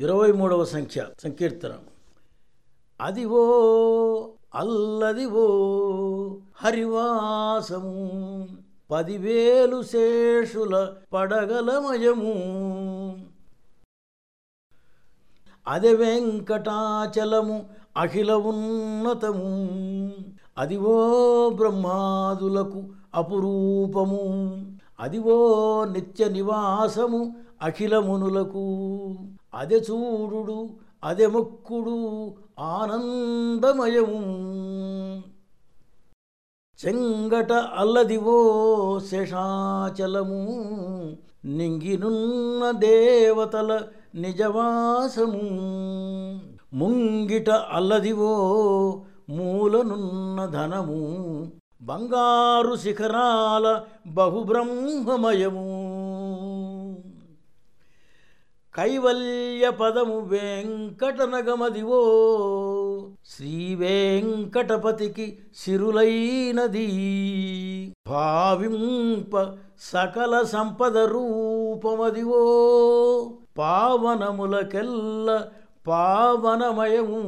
ఇరవై మూడవ సంఖ్య సంకీర్తన. అదివో అల్లదివో హరివాసము పదివేలు శేషుల పడగలమయము అది వెంకటాచలము అఖిల ఉన్నతము. అదివో బ్రహ్మాదులకు అపురూపము. అదివో నిత్య నివాసము అఖిలమునులకు అదే చూడుడు అదే మొక్కుడు ఆనందమయము. చెంగట అల్లదివో శేషాచలము నింగినున్న దేవతల నిజవాసము. ముంగిట అల్లదివో మూలనున్న ధనము బంగారు శిఖరాల బహుబ్రహ్మమయము. కైవల్య పదము వెంకటనగమదివో శ్రీ వెంకటపతికి సిరులైనది. భావింప సకల సంపద రూపమదివో పావనములకెల్ల పావనమయము.